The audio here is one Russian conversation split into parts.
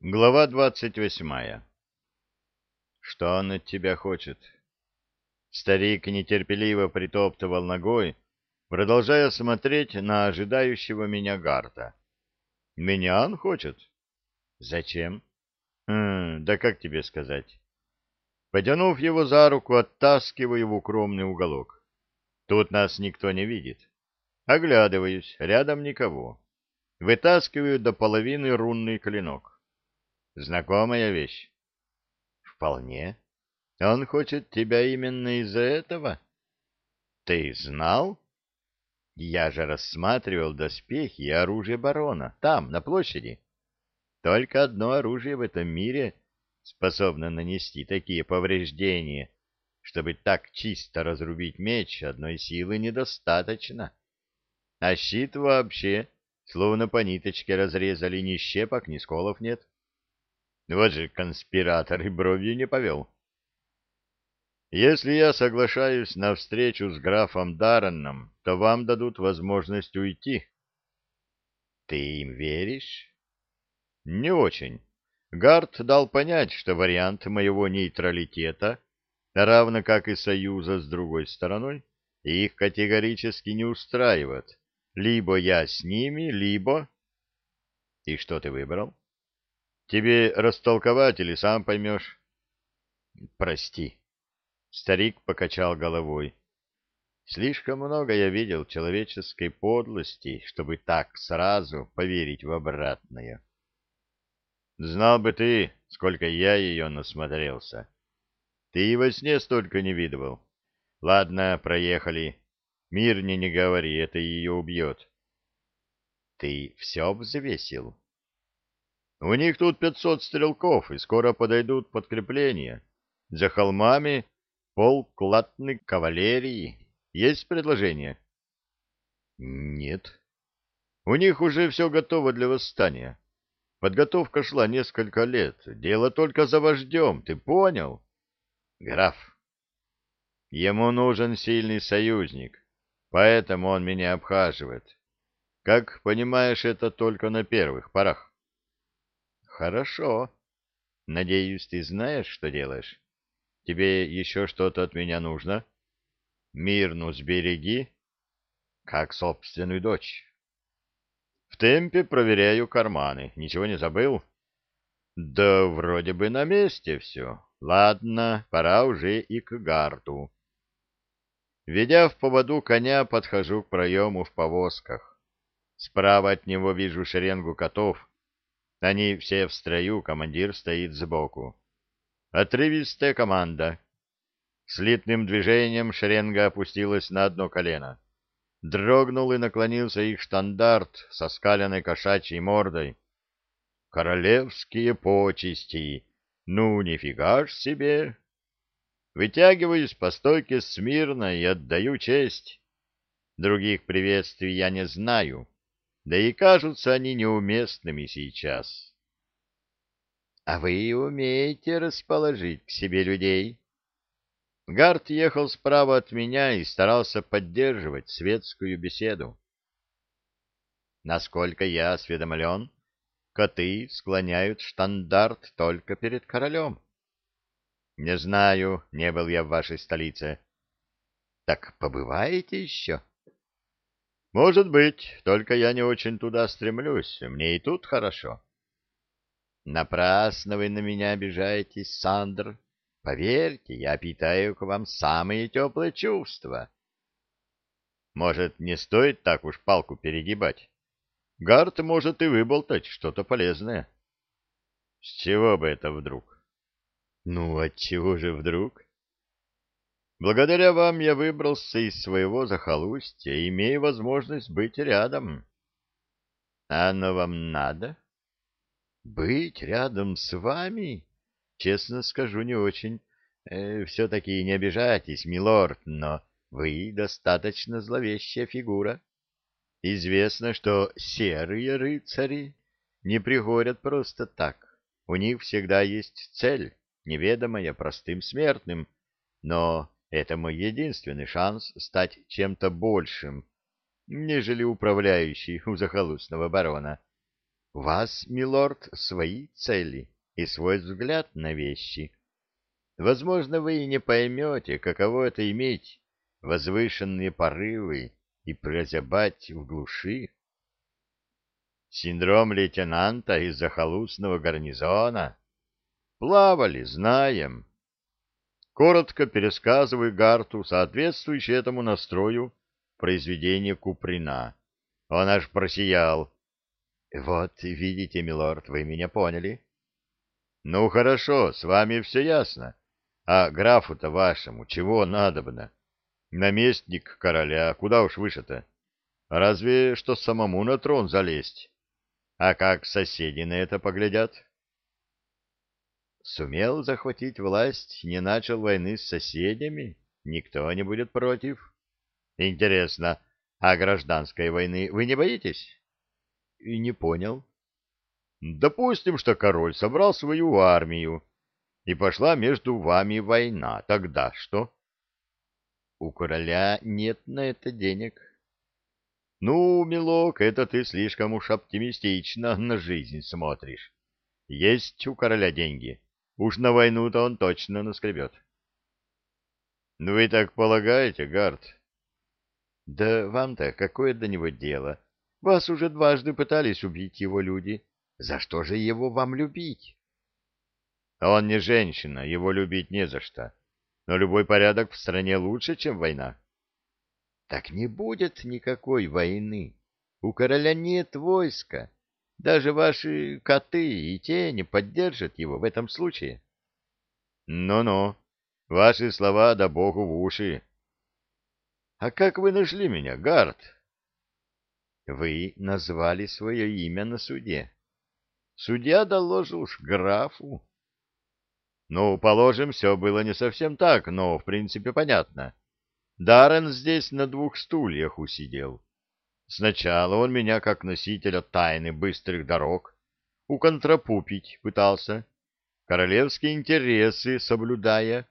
Глава двадцать восьмая. Что он от тебя хочет? Старик нетерпеливо притоптывал ногой, продолжая смотреть на ожидающего меня Гарта. Меня он хочет? Зачем? Хм, да как тебе сказать? Потянув его за руку, оттаскиваю в укромный уголок. Тут нас никто не видит. Оглядываюсь, рядом никого. Вытаскиваю до половины рунный клинок. Знакомая вещь? Вполне. Он хочет тебя именно из-за этого? Ты знал? Я же рассматривал доспехи и оружие барона, там, на площади. Только одно оружие в этом мире способно нанести такие повреждения, чтобы так чисто разрубить меч одной силы недостаточно. А щит вообще, словно по ниточке разрезали, ни щепок, ни сколов нет. Вот же конспиратор и бровью не повел. Если я соглашаюсь на встречу с графом Дарреном, то вам дадут возможность уйти. Ты им веришь? Не очень. Гард дал понять, что вариант моего нейтралитета, равно как и союза с другой стороной, их категорически не устраивает. Либо я с ними, либо... И что ты выбрал? Тебе растолковать или сам поймешь? Прости. Старик покачал головой. Слишком много я видел человеческой подлости, чтобы так сразу поверить в обратное. Знал бы ты, сколько я ее насмотрелся. Ты и во сне столько не видывал. Ладно, проехали. Мир не не говори, это ее убьет. Ты все взвесил? У них тут пятьсот стрелков, и скоро подойдут подкрепления. За холмами полклатной кавалерии. Есть предложение? Нет. У них уже все готово для восстания. Подготовка шла несколько лет. Дело только за вождем, ты понял? Граф. Ему нужен сильный союзник, поэтому он меня обхаживает. Как понимаешь, это только на первых порах. Хорошо. Надеюсь, ты знаешь, что делаешь? Тебе еще что-то от меня нужно? Мирну сбереги, как собственную дочь. В темпе проверяю карманы. Ничего не забыл? Да вроде бы на месте все. Ладно, пора уже и к гарту. Ведя в поводу коня, подхожу к проему в повозках. Справа от него вижу шеренгу котов, они все в строю, командир стоит сбоку. Отрывистая команда. Слитным движением шеренга опустилась на одно колено. Дрогнул и наклонился их штандарт со скаленной кошачьей мордой. Королевские почести! Ну, нифига ж себе! Вытягиваюсь по стойке смирно и отдаю честь. Других приветствий я не знаю да и кажутся они неуместными сейчас. — А вы умеете расположить к себе людей? Гард ехал справа от меня и старался поддерживать светскую беседу. Насколько я осведомлен, коты склоняют штандарт только перед королем. Не знаю, не был я в вашей столице. Так побываете еще? — может быть, только я не очень туда стремлюсь, мне и тут хорошо. Напрасно вы на меня обижаетесь, Сандр. Поверьте, я питаю к вам самые теплые чувства. Может, не стоит так уж палку перегибать? Гард может и выболтать что-то полезное. С чего бы это вдруг? Ну, от чего же вдруг? Благодаря вам я выбрался из своего захолустья и имею возможность быть рядом. А оно вам надо? Быть рядом с вами? Честно скажу, не очень. Э, Все-таки не обижайтесь, милорд, но вы достаточно зловещая фигура. Известно, что серые рыцари не приходят просто так. У них всегда есть цель, неведомая простым смертным, но это мой единственный шанс стать чем-то большим, нежели управляющий у захолустного барона. вас, милорд, свои цели и свой взгляд на вещи. Возможно, вы и не поймете, каково это иметь возвышенные порывы и прозябать в глуши. Синдром лейтенанта из захолустного гарнизона. Плавали, знаем. Коротко пересказываю Гарту соответствующее этому настрою произведение Куприна. Он аж просиял. Вот, видите, милорд, вы меня поняли. Ну, хорошо, с вами все ясно. А графу-то вашему чего надобно? Наместник короля, куда уж выше-то? Разве что самому на трон залезть. А как соседи на это поглядят? Сумел захватить власть, не начал войны с соседями? Никто не будет против. Интересно, а гражданской войны вы не боитесь? И не понял. Допустим, что король собрал свою армию, и пошла между вами война. Тогда что? У короля нет на это денег. Ну, милок, это ты слишком уж оптимистично на жизнь смотришь. Есть у короля деньги. Уж на войну-то он точно наскребет. Ну, вы так полагаете, Гард? Да вам-то какое до него дело? Вас уже дважды пытались убить его люди. За что же его вам любить? Он не женщина, его любить не за что. Но любой порядок в стране лучше, чем война. Так не будет никакой войны. У короля нет войска. Даже ваши коты и те не поддержат его в этом случае. Ну-ну, ваши слова да богу в уши. А как вы нашли меня, Гард? Вы назвали свое имя на суде. Судья доложил графу. Ну, положим, все было не совсем так, но в принципе понятно. Даррен здесь на двух стульях усидел. Сначала он меня, как носителя тайны быстрых дорог, уконтрапупить пытался, королевские интересы соблюдая,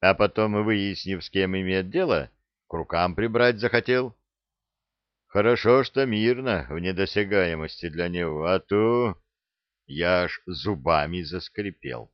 а потом, выяснив, с кем имеет дело, к рукам прибрать захотел. Хорошо, что мирно, в недосягаемости для него, а то я аж зубами заскрипел.